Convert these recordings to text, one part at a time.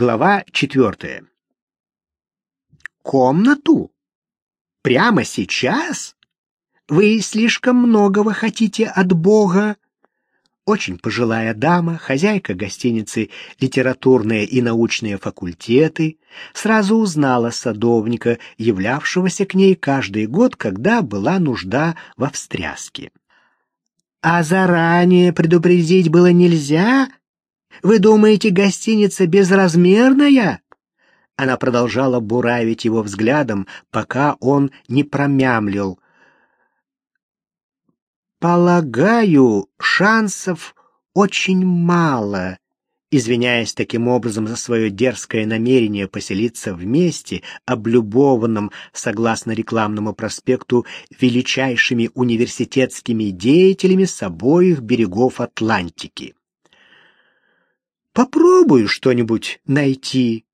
Глава четвертая. Комнату? Прямо сейчас? Вы слишком многого хотите от Бога. Очень пожилая дама, хозяйка гостиницы «Литературные и научные факультеты», сразу узнала садовника, являвшегося к ней каждый год, когда была нужда во встряске. «А заранее предупредить было нельзя? Вы думаете, гостиница безразмерная?» Она продолжала буравить его взглядом, пока он не промямлил — Полагаю, шансов очень мало. Извиняясь таким образом за свое дерзкое намерение поселиться вместе, облюбованном, согласно рекламному проспекту, величайшими университетскими деятелями с обоих берегов Атлантики. Попробую что-нибудь найти.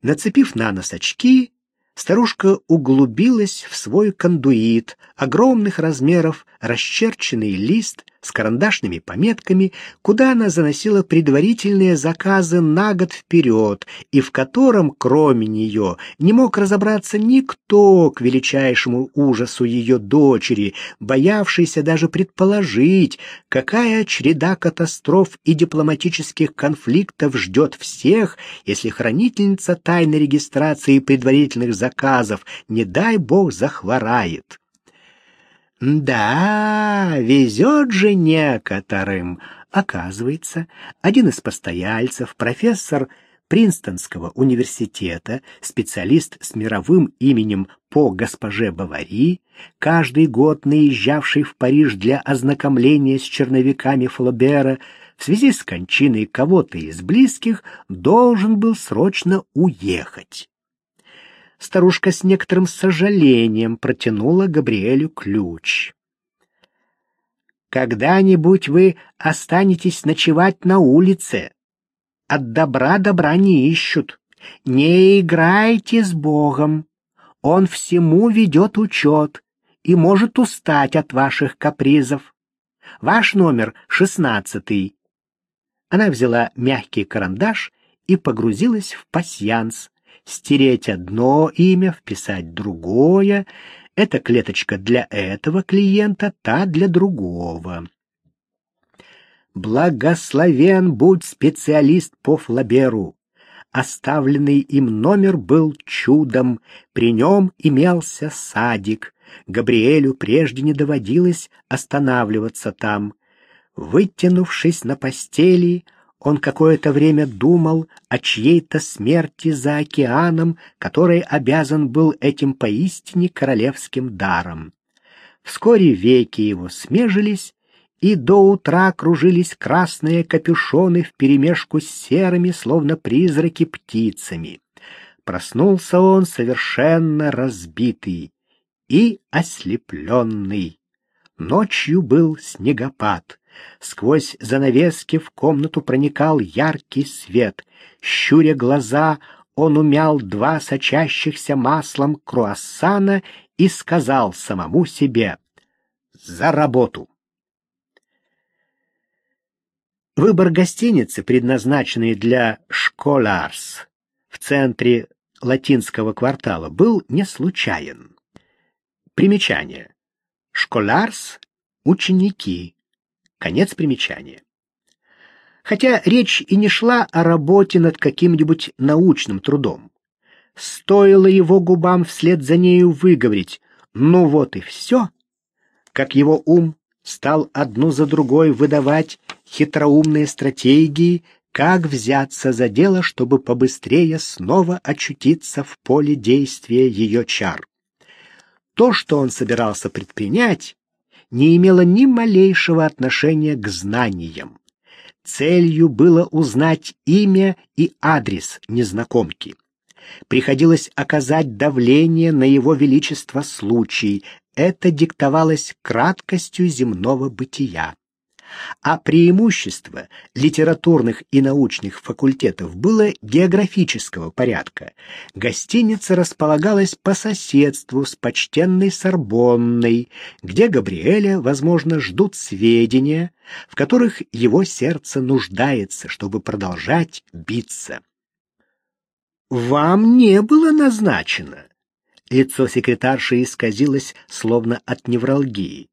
Нацепив на нос очки, старушка углубилась в свой кондуит, огромных размеров, расчерченный лист с карандашными пометками, куда она заносила предварительные заказы на год вперед, и в котором, кроме нее, не мог разобраться никто к величайшему ужасу ее дочери, боявшейся даже предположить, какая череда катастроф и дипломатических конфликтов ждет всех, если хранительница тайной регистрации предварительных заказов, не дай бог, захворает. Да, везет же некоторым. Оказывается, один из постояльцев, профессор Принстонского университета, специалист с мировым именем по госпоже Бавари, каждый год наезжавший в Париж для ознакомления с черновиками Флобера, в связи с кончиной кого-то из близких, должен был срочно уехать старушка с некоторым сожалением протянула Габриэлю ключ. «Когда-нибудь вы останетесь ночевать на улице. От добра добра не ищут. Не играйте с Богом. Он всему ведет учет и может устать от ваших капризов. Ваш номер шестнадцатый». Она взяла мягкий карандаш и погрузилась в пасьянс, стереть одно имя, вписать другое. Эта клеточка для этого клиента, та для другого. Благословен будь специалист по Флаберу. Оставленный им номер был чудом, при нем имелся садик. Габриэлю прежде не доводилось останавливаться там. Вытянувшись на постели, он какое-то время думал о чьей-то смерти за океаном, который обязан был этим поистине королевским даром. Вскоре веки его смежились, и до утра кружились красные капюшоны вперемешку с серыми, словно призраки, птицами. Проснулся он совершенно разбитый и ослепленный. Ночью был снегопад. Сквозь занавески в комнату проникал яркий свет. Щуря глаза, он умял два сочащихся маслом круассана и сказал самому себе «За работу!». Выбор гостиницы, предназначенной для «Школарс» в центре латинского квартала, был не случайен. Примечание. «Школарс» — ученики, Конец примечания. Хотя речь и не шла о работе над каким-нибудь научным трудом. Стоило его губам вслед за нею выговорить «ну вот и все», как его ум стал одну за другой выдавать хитроумные стратегии, как взяться за дело, чтобы побыстрее снова очутиться в поле действия ее чар. То, что он собирался предпринять, не имело ни малейшего отношения к знаниям. Целью было узнать имя и адрес незнакомки. Приходилось оказать давление на его величество случай. Это диктовалось краткостью земного бытия а преимущество литературных и научных факультетов было географического порядка. Гостиница располагалась по соседству с почтенной Сорбонной, где Габриэля, возможно, ждут сведения, в которых его сердце нуждается, чтобы продолжать биться. вам не было назначено. Лицо секретарши исказилось, словно от невралгии.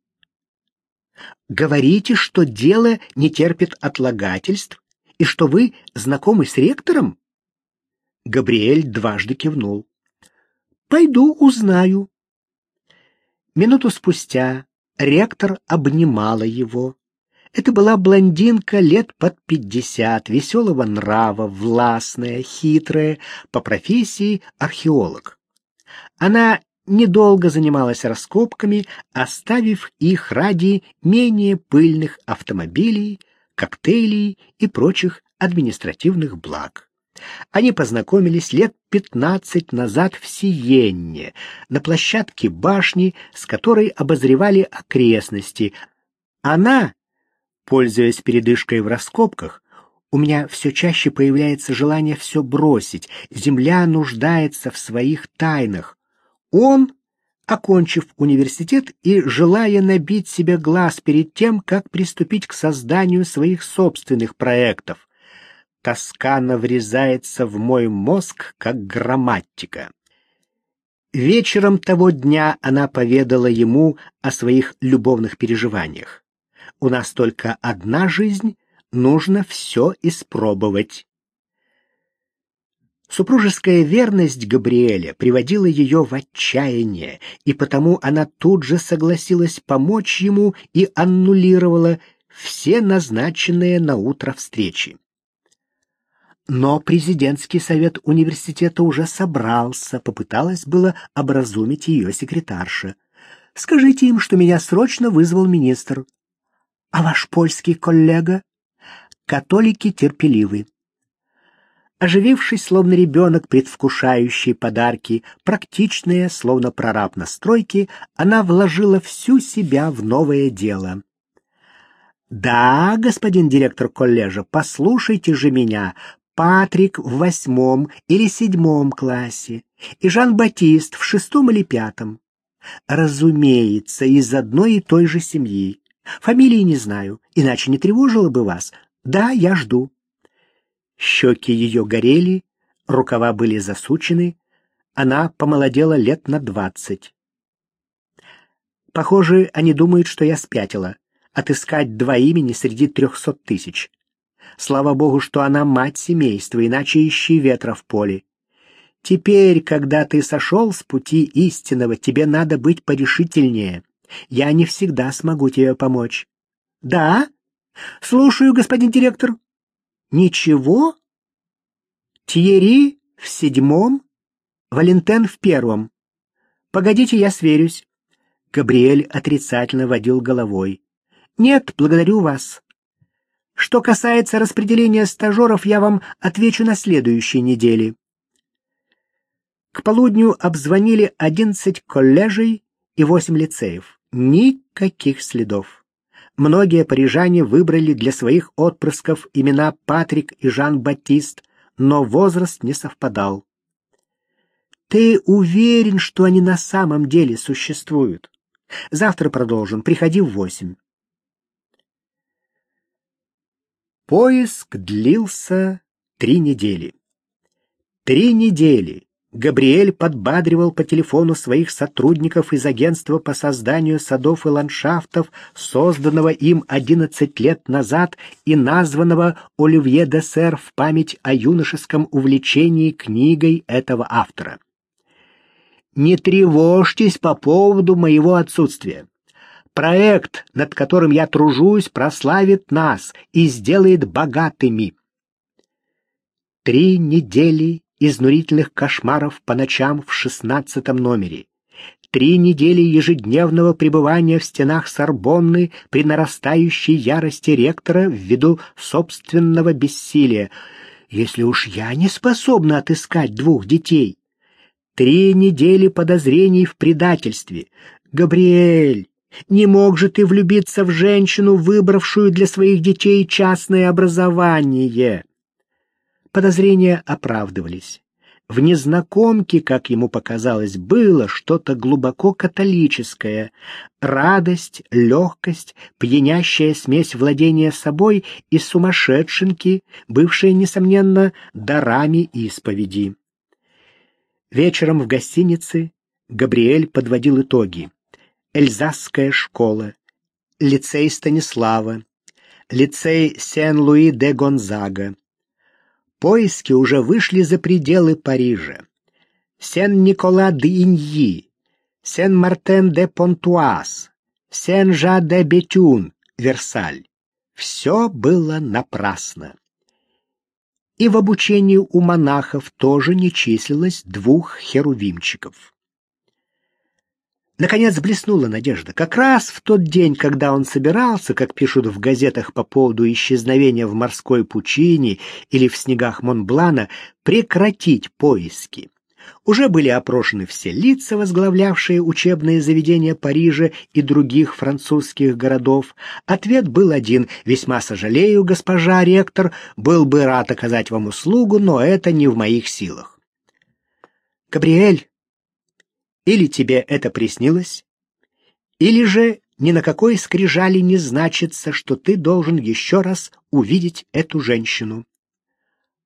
Говорите, что дело не терпит отлагательств и что вы знакомы с ректором? Габриэль дважды кивнул. Пойду узнаю. Минуту спустя ректор обнимала его. Это была блондинка лет под пятьдесят, веселого нрава, властная, хитрая, по профессии археолог. Она недолго занималась раскопками, оставив их ради менее пыльных автомобилей, коктейлей и прочих административных благ. Они познакомились лет пятнадцать назад в Сиенне, на площадке башни, с которой обозревали окрестности. Она, пользуясь передышкой в раскопках, у меня все чаще появляется желание все бросить. Земля нуждается в своих тайнах. Он, окончив университет и желая набить себе глаз перед тем, как приступить к созданию своих собственных проектов, тоскано врезается в мой мозг, как грамматика. Вечером того дня она поведала ему о своих любовных переживаниях. «У нас только одна жизнь, нужно все испробовать». Супружеская верность Габриэля приводила ее в отчаяние, и потому она тут же согласилась помочь ему и аннулировала все назначенные на утро встречи. Но президентский совет университета уже собрался, попыталась было образумить ее секретарша. «Скажите им, что меня срочно вызвал министр». «А ваш польский коллега?» «Католики терпеливы. Оживившись, словно ребенок, предвкушающий подарки, практичная, словно прораб на стройке, она вложила всю себя в новое дело. «Да, господин директор коллежа, послушайте же меня. Патрик в восьмом или седьмом классе, и Жан-Батист в шестом или пятом. Разумеется, из одной и той же семьи. Фамилии не знаю, иначе не тревожило бы вас. Да, я жду». Щеки ее горели, рукава были засучены, она помолодела лет на двадцать. Похоже, они думают, что я спятила. Отыскать два имени среди трехсот тысяч. Слава богу, что она мать семейства, иначе ищи ветра в поле. Теперь, когда ты сошел с пути истинного, тебе надо быть порешительнее. Я не всегда смогу тебе помочь. Да? Слушаю, господин директор. Ничего? Тьерри в седьмом, Валентен в первом. Погодите, я сверюсь. Габриэль отрицательно водил головой. Нет, благодарю вас. Что касается распределения стажеров, я вам отвечу на следующей неделе. К полудню обзвонили одиннадцать коллежей и восемь лицеев. Никаких следов многие парижане выбрали для своих отпрысков имена Патрик и Жан-Батист, но возраст не совпадал. Ты уверен, что они на самом деле существуют? Завтра продолжим. Приходи в восемь. Поиск длился три недели. Три недели Габриэль подбадривал по телефону своих сотрудников из агентства по созданию садов и ландшафтов, созданного им 11 лет назад и названного Оливье де Сер в память о юношеском увлечении книгой этого автора. «Не тревожьтесь по поводу моего отсутствия. Проект, над которым я тружусь, прославит нас и сделает богатыми». Три недели изнурительных кошмаров по ночам в шестнадцатом номере, три недели ежедневного пребывания в стенах Сорбонны при нарастающей ярости ректора ввиду собственного бессилия. Если уж я не способна отыскать двух детей. Три недели подозрений в предательстве. Габриэль, не мог же ты влюбиться в женщину, выбравшую для своих детей частное образование? Подозрения оправдывались. В незнакомке, как ему показалось, было что-то глубоко католическое. Радость, легкость, пьянящая смесь владения собой и сумасшедшенки, бывшая, несомненно, дарами исповеди. Вечером в гостинице Габриэль подводил итоги. Эльзасская школа, лицей Станислава, лицей Сен-Луи де Гонзага. Поиски уже вышли за пределы Парижа. Сен-Никола де Иньи, Сен-Мартен де Понтуаз, Сен-Жа де Бетюн, Версаль. Все было напрасно. И в обучении у монахов тоже не числилось двух херувимчиков. Наконец блеснула надежда. Как раз в тот день, когда он собирался, как пишут в газетах по поводу исчезновения в морской пучине или в снегах Монблана, прекратить поиски. Уже были опрошены все лица, возглавлявшие учебные заведения Парижа и других французских городов. Ответ был один. «Весьма сожалею, госпожа ректор, был бы рад оказать вам услугу, но это не в моих силах». «Габриэль, или тебе это приснилось, или же ни на какой скрижали не значится, что ты должен еще раз увидеть эту женщину».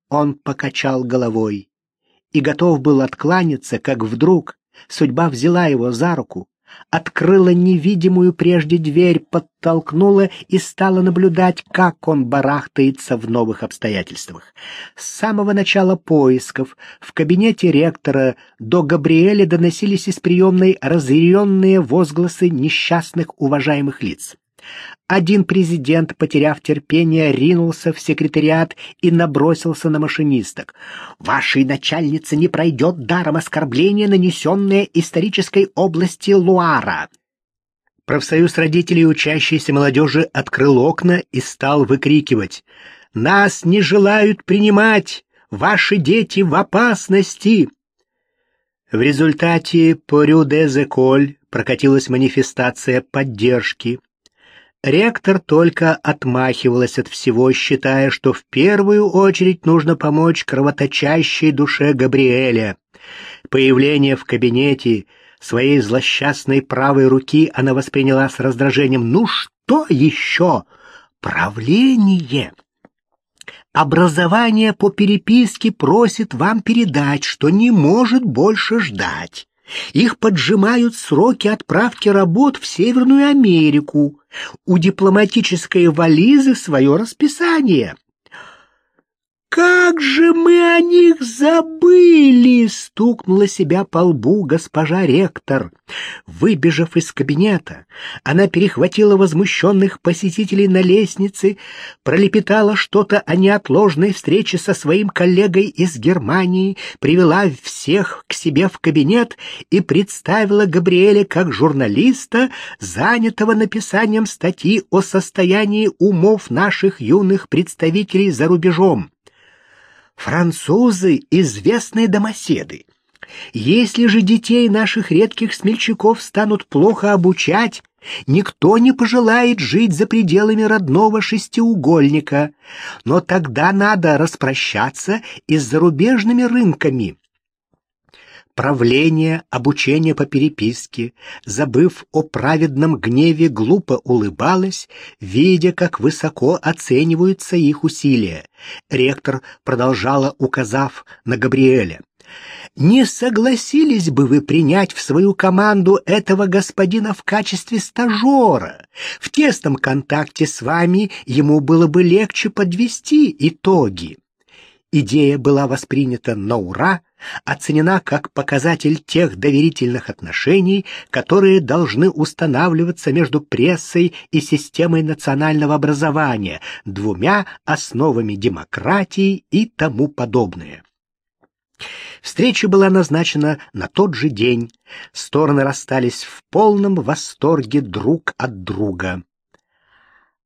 Он покачал головой и готов был откланяться, как вдруг судьба взяла его за руку, открыла невидимую прежде дверь, подтолкнула и стала наблюдать, как он барахтается в новых обстоятельствах. С самого начала поисков в кабинете ректора до Габриэля доносились из приемной разъяренные возгласы несчастных уважаемых лиц. Один президент, потеряв терпение, ринулся в секретариат и набросился на машинисток. «Вашей начальнице не пройдет даром оскорбление, нанесенное исторической области Луара». Профсоюз родителей учащейся молодежи открыл окна и стал выкрикивать «Нас не желают принимать! Ваши дети в опасности!» В результате по Рю-де-Зеколь прокатилась манифестация поддержки. Ректор только отмахивалась от всего, считая, что в первую очередь нужно помочь кровоточащей душе Габриэля. Появление в кабинете своей злосчастной правой руки она восприняла с раздражением. «Ну что еще? Правление!» Образование по переписке просит вам передать, что не может больше ждать. Их поджимают сроки отправки работ в Северную Америку. У дипломатической вализы свое расписание. «Как же мы о них забыли!» — стукнула себя по лбу госпожа ректор. Выбежав из кабинета, она перехватила возмущенных посетителей на лестнице, пролепетала что-то о неотложной встрече со своим коллегой из Германии, привела всех к себе в кабинет и представила Габриэля как журналиста, занятого написанием статьи о состоянии умов наших юных представителей за рубежом. Французы — известные домоседы. Если же детей наших редких смельчаков станут плохо обучать, никто не пожелает жить за пределами родного шестиугольника. Но тогда надо распрощаться и с зарубежными рынками правление, обучение по переписке, забыв о праведном гневе, глупо улыбалась, видя, как высоко оцениваются их усилия. Ректор продолжала, указав на Габриэля. «Не согласились бы вы принять в свою команду этого господина в качестве стажера? В тесном контакте с вами ему было бы легче подвести итоги». Идея была воспринята на ура, оценена как показатель тех доверительных отношений, которые должны устанавливаться между прессой и системой национального образования, двумя основами демократии и тому подобное. Встреча была назначена на тот же день. Стороны расстались в полном восторге друг от друга.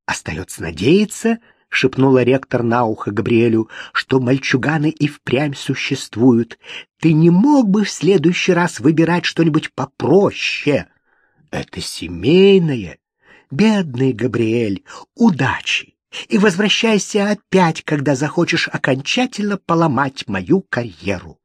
Остается надеяться, — шепнула ректор на ухо Габриэлю, — что мальчуганы и впрямь существуют. Ты не мог бы в следующий раз выбирать что-нибудь попроще? Это семейное. Бедный Габриэль, удачи! И возвращайся опять, когда захочешь окончательно поломать мою карьеру.